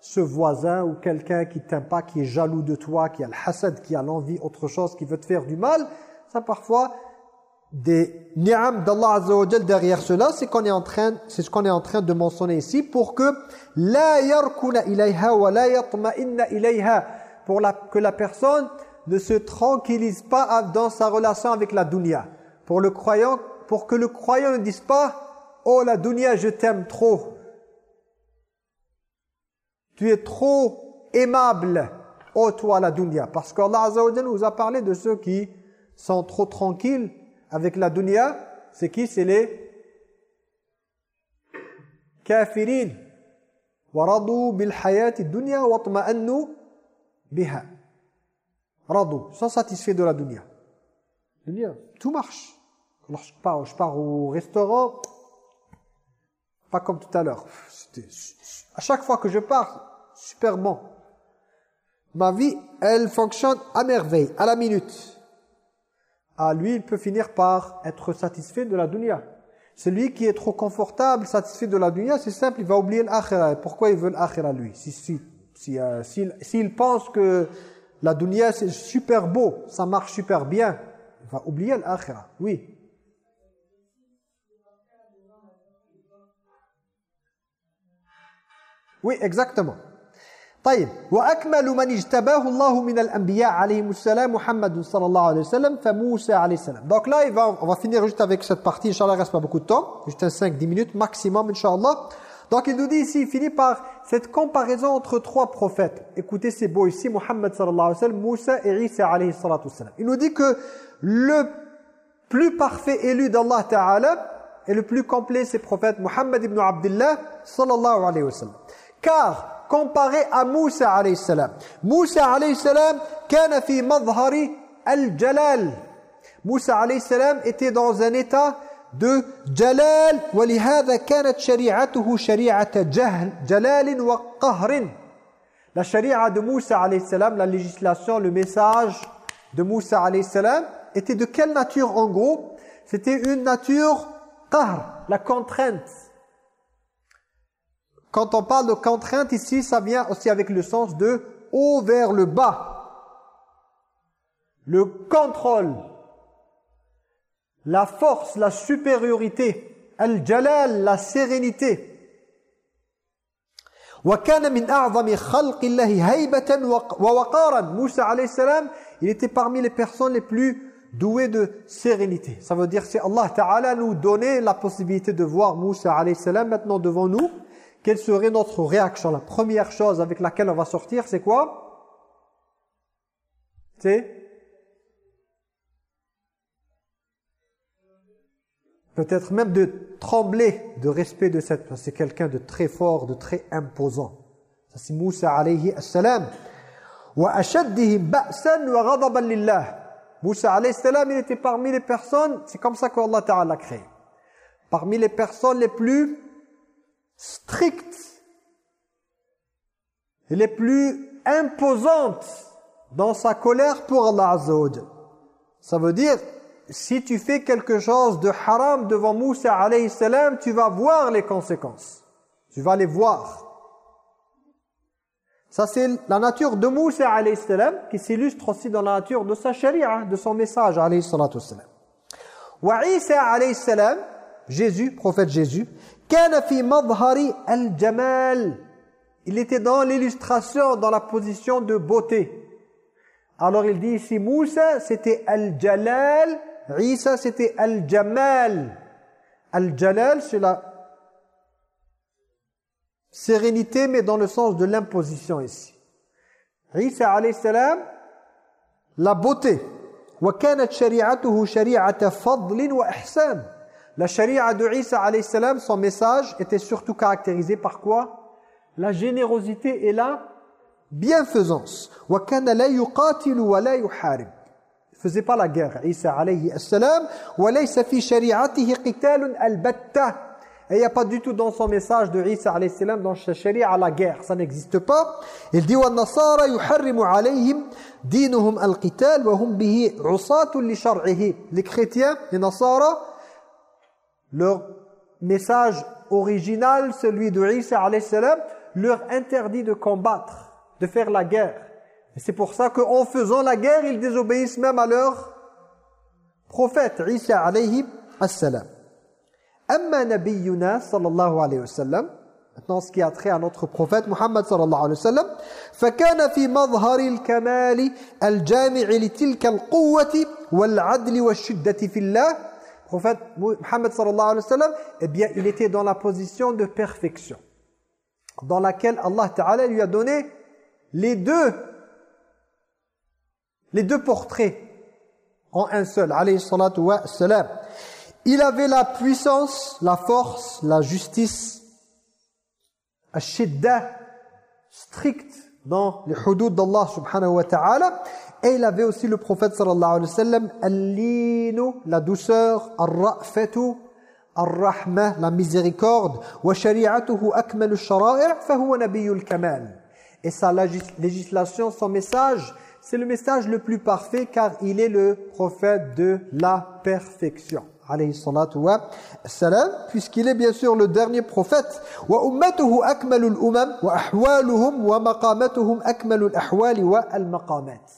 Ce voisin ou quelqu'un qui t'aime pas, qui est jaloux de toi, qui a le hasad, qui a l'envie, autre chose, qui veut te faire du mal, ça parfois des ni'am d'Allah Azza wa derrière cela, c'est qu'on est en train c'est ce qu'on est en train de mentionner ici pour que la yarkuna ilayha wa la yatma'inna ilayha pour la, que la personne ne se tranquillise pas dans sa relation avec la dunya. Pour le croyant pour que le croyant ne dise pas oh la dunya je t'aime trop. Tu es trop aimable oh toi la dunya parce qu'Allah Azza wa nous a parlé de ceux qui sont trop tranquilles avec la dunya, c'est qui C'est les kafirin. وَرَضُوا بِالْحَيَاةِ الدُّنْيَا وَاطْمَأَنُّوا biha. Radou, sont satisfaits de la dunya. Dunya, tout marche. Alors je pars, je pars au restaurant, pas comme tout à l'heure. À chaque fois que je pars, super bon. Ma vie, elle fonctionne à merveille, à la minute à lui, il peut finir par être satisfait de la dunya. Celui qui est trop confortable, satisfait de la dunya, c'est simple, il va oublier l'akhira. Pourquoi il veut l'akhira lui? S'il si, si, euh, pense que la dunya c'est super beau, ça marche super bien, il va oublier l'akhira. Oui. Oui, exactement طيب واكمل من اجتباه الله من الانبياء عليهم السلام محمد صلى الله عليه وسلم فموسى عليه السلام donc là il va, on va finir juste avec cette partie inchallah il reste pas beaucoup de temps juste 5 10 minutes maximum inchallah donc il nous dit ici il finit par cette comparaison entre trois prophètes écoutez c'est beau ici Muhammad sallallahu alayhi wa sallam Moussa et Isa alayhi salatu sallam il nous dit que le plus parfait élu d'Allah ta'ala et le plus complet c'est prophète Muhammad ibn Abdullah sallallahu alayhi wa sallam car comparé à Moussa alayhi salam. Moussa alayhi salam kana fi madhari al-jalal. Moussa alayhi salam était dans un état de jalal ولهذا كانت شريعته شريعة جهل جلال وقهر. La sharia de Moussa alayhi salam, la législation, le message de Moussa alayhi salam était de quelle nature en gros C'était une nature qahr, la contrainte quand on parle de contrainte ici, ça vient aussi avec le sens de haut vers le bas. Le contrôle, la force, la supériorité al-jalal, la sérénité. وكان من أعظم خلق الله هيبة ووقارا Moussa alayhi salam, il était parmi les personnes les plus douées de sérénité. Ça veut dire que Allah Ta'ala nous donnait la possibilité de voir Moussa alayhi salam maintenant devant nous. quelle serait notre réaction? La première chose avec laquelle on va sortir, c'est quoi? C'est? Peut-être même de trembler de respect de cette c'est quelqu'un de très fort, de très imposant. Ça c'est Moussa alayhi salam. Wa ashaddihim ba'san wa ghadaban lillah. Moussa alayhi salam, il était parmi les personnes, c'est comme ça qu'Allah Ta'ala l'a créé. Parmi les personnes les plus strictes et les plus imposantes dans sa colère pour Allah Ça veut dire si tu fais quelque chose de haram devant Moussa alayhi salam, tu vas voir les conséquences. Tu vas les voir. Ça c'est la nature de Moussa alayhi salam qui s'illustre aussi dans la nature de sa charia, de son message alayhi salatu salam. Wa Isa alayhi salam, Jésus, prophète Jésus, kana fi madhari al-jamal. Il était dans l'illustration, dans la position de beauté. Alors il dit ici Moussa, c'était al-jalal Isa, c'était Al-Jamal. Al-Jalal, c'est la sérénité, mais dans le sens de l'imposition ici. Isa, alayhi salam, la beauté. وكانت شريعته شريعة فضل وإحسان. La sharia de Isa alayhi salam, son message était surtout caractérisé par quoi La générosité et la bienfaisance. وكان لا يقاتل ولا يحارب faisait pas la guerre. Isa alayhi salam, وَلَيْسَ فِي شَرِيعَتِهِ قِتَالٌ الْبَتَّةٌ Et il n'y a pas du tout dans son message de Isa alayhi salam, dans sa sharia, la guerre. Ça n'existe pas. Il dit وَالنَّصَارَ يُحَرِّمُ عَلَيْهِمْ دِينُهُمْ الْقِتَالِ وَهُمْ بِهِ عُصَاةٌ لِشَرْعِهِ Les chrétiens, les Nasara, leur message original, celui de Isa alayhi salam, leur interdit de combattre, de faire la guerre. Et c'est pour ça qu'en faisant la guerre, ils désobéissent même à leur prophète, Isa alayhi assalam. Amma nabiyyuna sallallahu alayhi wa sallam, maintenant ce qui a trait à notre prophète Muhammad sallallahu alayhi wa sallam, فَكَانَ فِي مَظْهَرِ الْكَمَالِ الْجَامِعِ لِتِلْكَ الْقُوَّةِ وَالْعَدْلِ وَالشِّدَّةِ فِي اللَّهِ prophète Muhammad sallallahu alayhi wa sallam, eh bien il était dans la position de perfection, dans laquelle Allah Ta'ala lui a donné les deux les deux portraits en un seul, alayhi salatu wa salam. Il avait la puissance, la force, la justice, shidda strict dans les hudud d'Allah subhanahu wa ta'ala. Et il avait aussi le prophète sallallahu alayhi wa sallam, al la douceur, al-ra'fatu, al-rahma, la miséricorde, wa shari'atuhu akmalu shara'i' fahuwa nabiyul kamal. Et sa législation, son message, c'est le message le plus parfait car il est le prophète de la perfection. Alayhi salatu wa salam, puisqu'il est bien sûr le dernier prophète. Wa ummatuhu akmalul umam wa ahwaluhum wa maqamatuhum akmalul ahwali wa al-maqamat.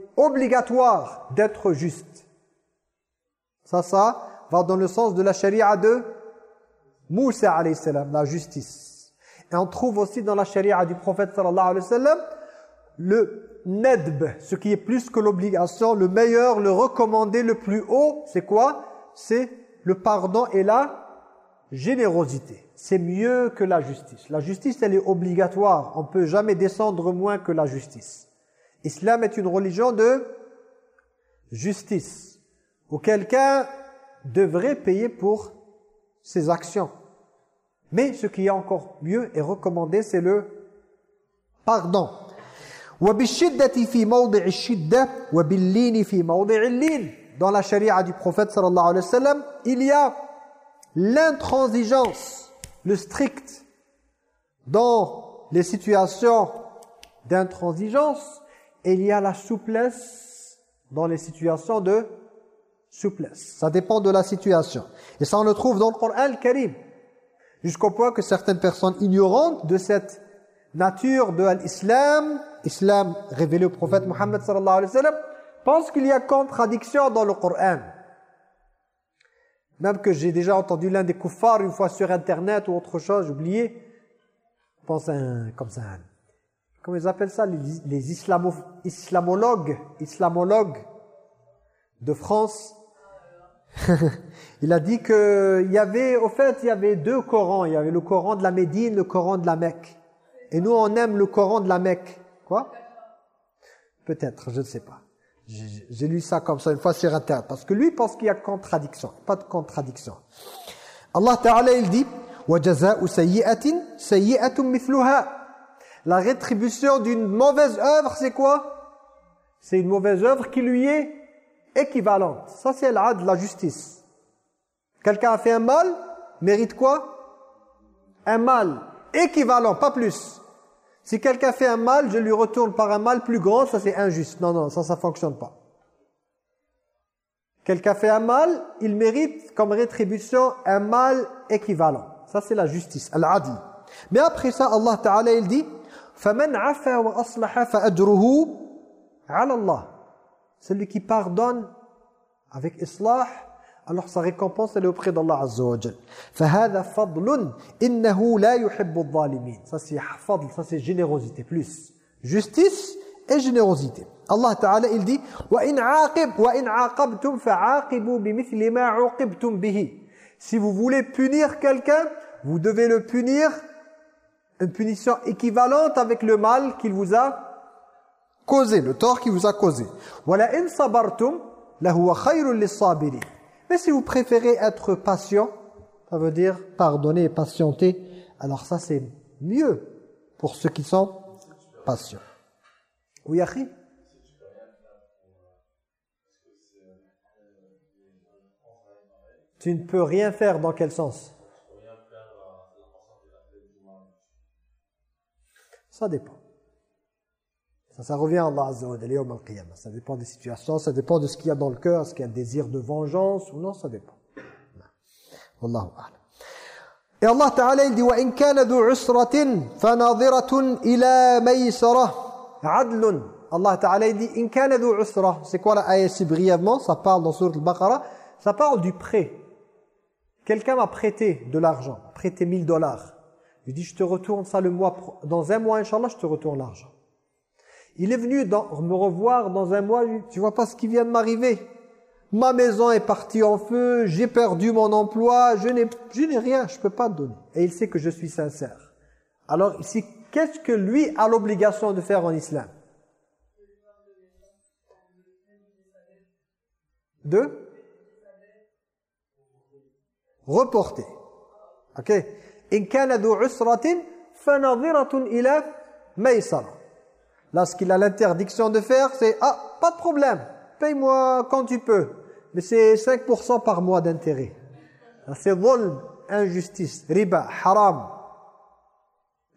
obligatoire d'être juste. Ça, ça va dans le sens de la charia de Moussa alayhi la justice. Et on trouve aussi dans la charia du prophète sallallahu alayhi le nedb, ce qui est plus que l'obligation, le meilleur, le recommandé, le plus haut, c'est quoi? C'est le pardon et la générosité. C'est mieux que la justice. La justice, elle est obligatoire. On ne peut jamais descendre moins que la justice. Islam est une religion de justice, où quelqu'un devrait payer pour ses actions. Mais ce qui est encore mieux et recommandé, c'est le pardon. Dans la charia du prophète sallallahu alayhi wa sallam, il y a l'intransigeance, le strict dans les situations d'intransigeance il y a la souplesse dans les situations de souplesse. Ça dépend de la situation. Et ça on le trouve dans le Coran Karim. Jusqu'au point que certaines personnes ignorantes de cette nature de l'islam, islam révélé au prophète Mohammed sallallahu alayhi wa sallam, pensent qu'il y a contradiction dans le Coran. Même que j'ai déjà entendu l'un des kuffars une fois sur internet ou autre chose, j'ai oublié. Pense un, comme ça, comment ils appellent ça, les, les islamologues, islamologues de France. il a dit que il y avait, au fait, il y avait deux Corans. Il y avait le Coran de la Médine, le Coran de la Mecque. Et nous, on aime le Coran de la Mecque. Quoi Peut-être, je ne sais pas. J'ai lu ça comme ça une fois sur Internet. Parce que lui pense qu'il y a contradiction. Pas de contradiction. Allah Ta'ala, il dit وَجَزَاءُ سَيِّئَةٍ سَيِّئَةٌ مِثْلُهَا La rétribution d'une mauvaise œuvre, c'est quoi? C'est une mauvaise œuvre qui lui est équivalente. Ça, c'est de la justice. Quelqu'un a fait un mal, mérite quoi? Un mal équivalent, pas plus. Si quelqu'un fait un mal, je lui retourne par un mal plus grand, ça c'est injuste. Non, non, ça, ça fonctionne pas. Quelqu'un fait un mal, il mérite comme rétribution un mal équivalent. Ça c'est la justice, al-adl. Mais après ça, Allah Ta'ala il dit فَمَنْ عَفَى وَأَصْلَحَ فَأَجْرُهُ عَلَى اللَّهِ Celui qui pardonne avec islah, alors sa récompense elle est auprès d'Allah Azza wa Jal. فَهَذَا فَضْلٌ إِنَّهُ لَا يُحِبُّ الظَّالِمِينَ Ça c'est fadl, ça c'est générosité plus. Justice et générosité. Allah Ta'ala il dit وَإِنْ عَاقِبْ وَإِنْ عَاقَبْتُمْ فَعَاقِبُوا بِمِثْلِ مَا عُوقِبْتُمْ بِهِ Si vous voulez punir quelqu'un, vous devez le punir une punition équivalente avec le mal qu'il vous a causé, le tort qu'il vous a causé. Mais si vous préférez être patient, ça veut dire pardonner et patienter, alors ça c'est mieux pour ceux qui sont patients. Oui, Yahri Tu ne peux rien faire dans quel sens? Ça dépend. Ça, revient à Allah Azza wa Ça dépend des situations, ça dépend de ce qu'il y a dans le cœur, est-ce qu'il y a un désir de vengeance ou non, ça dépend. Wallahu a'lam. Et Allah Ta'ala il dit وَإِن كَانَ ذُو عُسْرَةٍ فَنَاظِرَةٌ إِلَى مَيْسَرَةٍ عَدْلٌ Allah Ta'ala il dit إِن كَانَ ذُو عُسْرَةٍ C'est quoi la ayah si brièvement Ça parle dans Surat Al-Baqarah. Ça parle du prêt. Quelqu'un m'a prêté de l'argent, prêté 1000 dollars. Il dit je te retourne ça le mois, dans un mois, Inch'Allah, je te retourne l'argent. Il est venu me revoir dans un mois, tu vois pas ce qui vient de m'arriver? Ma maison est partie en feu, j'ai perdu mon emploi, je n'ai rien, je peux pas te donner. Et il sait que je suis sincère. Alors ici, qu'est-ce que lui a l'obligation de faire en islam? De? Reporter. Ok? In kana usratin fanadhiratun ila maysara. Là, ce qu'il a l'interdiction de faire, c'est « Ah, pas de problème, paye-moi quand tu peux. » Mais c'est 5% par mois d'intérêt. C'est vol, injustice, riba, haram.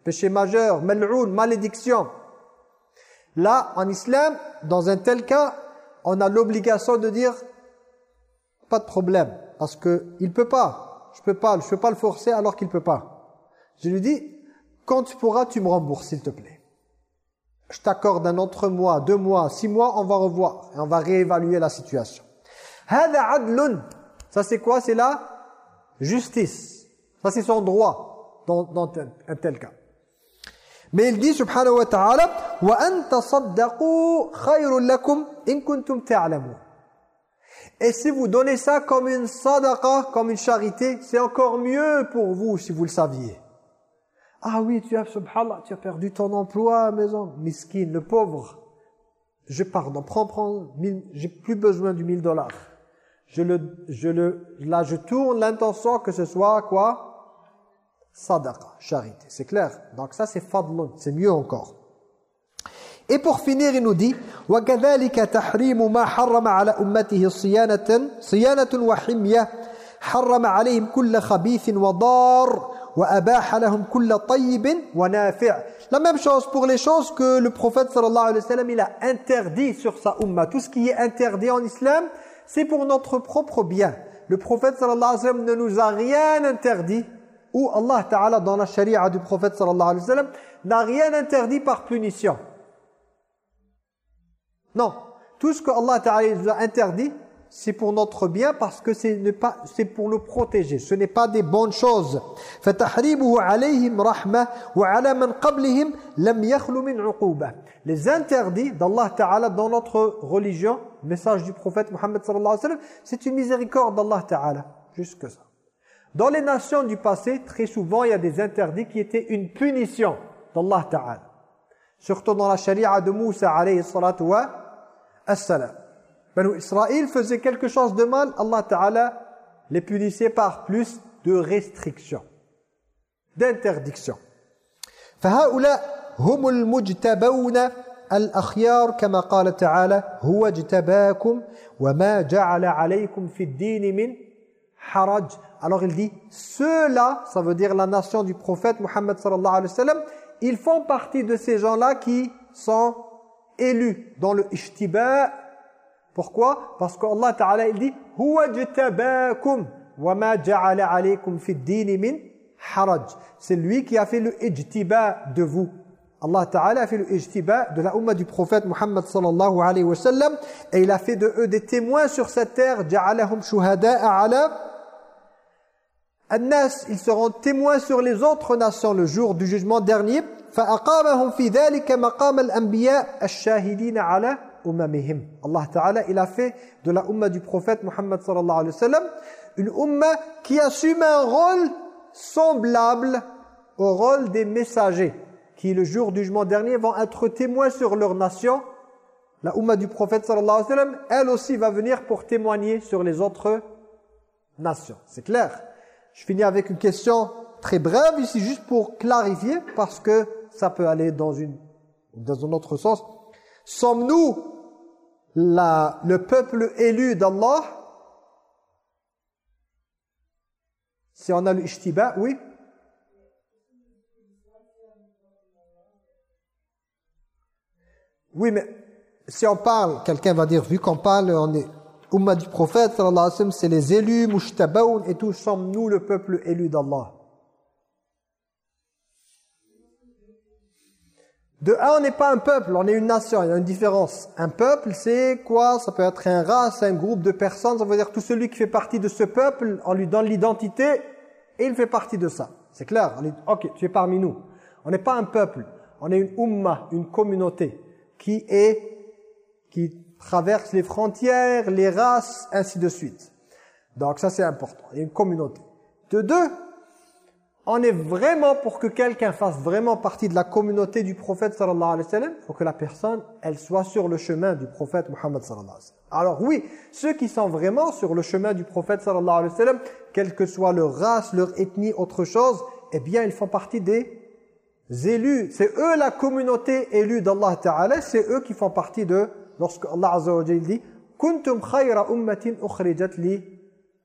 Péché majeur, mal'oun, malédiction. Là, en islam, dans un tel cas, on a l'obligation de dire « Pas de problème, parce qu'il ne peut pas. Je peux pas, je peux pas le forcer alors qu'il peut pas. » Je lui dis « Quand tu pourras, tu me rembourses, s'il te plaît. » je t'accorde un autre mois, deux mois, six mois, on va revoir et on va réévaluer la situation. Ça c'est quoi? C'est la justice. Ça c'est son droit dans, un tel cas. Mais il dit subhanahu wa ta'ala Et si vous donnez ça comme une sadaqa, comme une charité, c'est encore mieux pour vous si vous le saviez. Ah oui, tu as, subhanallah, tu as perdu ton emploi à maison. Miskin, le pauvre. Je pardon, prends, prends, j'ai plus besoin du 1000 dollars. Je le, je le, là, je tourne l'intention que ce soit quoi? Sadaqa, charité. C'est clair Donc ça, c'est fadlun, c'est mieux encore. Et pour finir, il nous dit وَكَذَلِكَ تَحْرِيمُ مَا حَرَّمَ عَلَى أُمَّتِهِ صِيَانَةً صِيَانَةٌ وَحِمْيَةٌ حرم عليهم كل خبيث وضار وأباح لهم كل طيب ونافع La même chose pour les choses que le prophète sallallahu alayhi wa sallam il a interdit sur sa umma. Tout ce qui est interdit en islam, c'est pour notre propre bien. Le prophète sallallahu alayhi wa sallam ne nous a rien interdit ou Allah ta'ala dans la charia du prophète sallallahu alayhi wa sallam n'a rien interdit par punition. Non, tout ce que Allah ta'ala nous a interdit, c'est pour notre bien parce que c'est pour nous protéger. Ce n'est pas des bonnes choses. les interdits d'Allah Ta'ala dans notre religion message du prophète Muhammad sallallahu alayhi wa sallam c'est une miséricorde d'Allah Ta'ala. Juste que ça. Dans les nations du passé très souvent il y a des interdits qui étaient une punition d'Allah Ta'ala. Surtout dans la charia de Moussa alayhi salatu wa assalam Banu Israël faisait quelque chose de mal, Allah Ta'ala les punissait par plus de restrictions, d'interdictions. فهؤلاء هم المجتبون الأخيار كما قال تعالى هو اجتباكم وما جعل عليكم في الدين من حرج alors il dit ceux-là ça veut dire la nation du prophète Muhammad sallallahu alayhi wa sallam ils font partie de ces gens-là qui sont élus dans le ishtiba pourquoi? Parce qu'Allah Ta'ala il dit huwa jtabakum wa ja'ala alaykum fi ad-din min haraj. C'est lui qui a fait le ijtiba de vous. Allah Ta'ala a fait le ijtiba de la umma du prophète Muhammad sallallahu alayhi wa sallam et il a fait de eux des témoins sur cette terre ja'alahum shuhada'a ala ils seront témoins sur les autres nations le jour du jugement dernier. فَأَقَامَهُمْ فِي ذَلِكَ مَقَامَ الْأَنْبِيَاءَ الشَّاهِدِينَ عَلَى umamihim. Allah Ta'ala, il a fait de la umma du prophète Muhammad sallallahu alayhi wa sallam une umma qui assume un rôle semblable au rôle des messagers qui le jour du jugement dernier vont être témoins sur leur nation. La umma du prophète sallallahu alayhi wa sallam, elle aussi va venir pour témoigner sur les autres nations. C'est clair Je finis avec une question très brève ici juste pour clarifier parce que ça peut aller dans, une, dans un autre sens. Sommes-nous le peuple élu d'Allah? Si on a le oui. Oui, mais si on parle, quelqu'un va dire, vu qu'on parle, on est Ummah du prophète, c'est les élus, mushtabaoun et tout, sommes-nous le peuple élu d'Allah? De un, on n'est pas un peuple, on est une nation, il y a une différence. Un peuple, c'est quoi? Ça peut être un race, un groupe de personnes, ça veut dire tout celui qui fait partie de ce peuple, on lui donne l'identité et il fait partie de ça. C'est clair? Ok, tu es parmi nous. On n'est pas un peuple, on est une umma, une communauté qui est, qui traverse les frontières, les races, ainsi de suite. Donc ça c'est important, il y a une communauté. De deux, on est vraiment pour que quelqu'un fasse vraiment partie de la communauté du prophète sallallahu alayhi wa sallam, que la personne, elle soit sur le chemin du prophète Muhammad sallallahu alayhi wa sallam. Alors oui, ceux qui sont vraiment sur le chemin du prophète sallallahu alayhi wa sallam, quelle que soit leur race, leur ethnie, autre chose, eh bien ils font partie des élus. C'est eux la communauté élue d'Allah Ta'ala, c'est eux qui font partie de, lorsque Allah Azza wa dit « Kuntum khayra ummatin ukhrijat li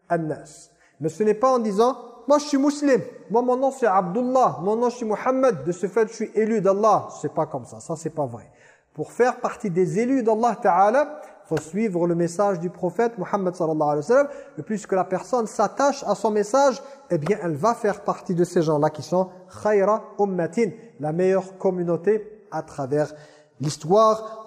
annas ». Mais ce n'est pas en disant moi je suis musulman, moi mon nom c'est Abdullah, mon nom c'est Muhammad, de ce fait je suis élu d'Allah. C'est pas comme ça, ça c'est pas vrai. Pour faire partie des élus d'Allah Ta'ala, faut suivre le message du prophète Muhammad sallallahu alayhi wa sallam. Et puisque la personne s'attache à son message, eh bien elle va faire partie de ces gens-là qui sont khayra ummatin, la meilleure communauté à travers l'histoire.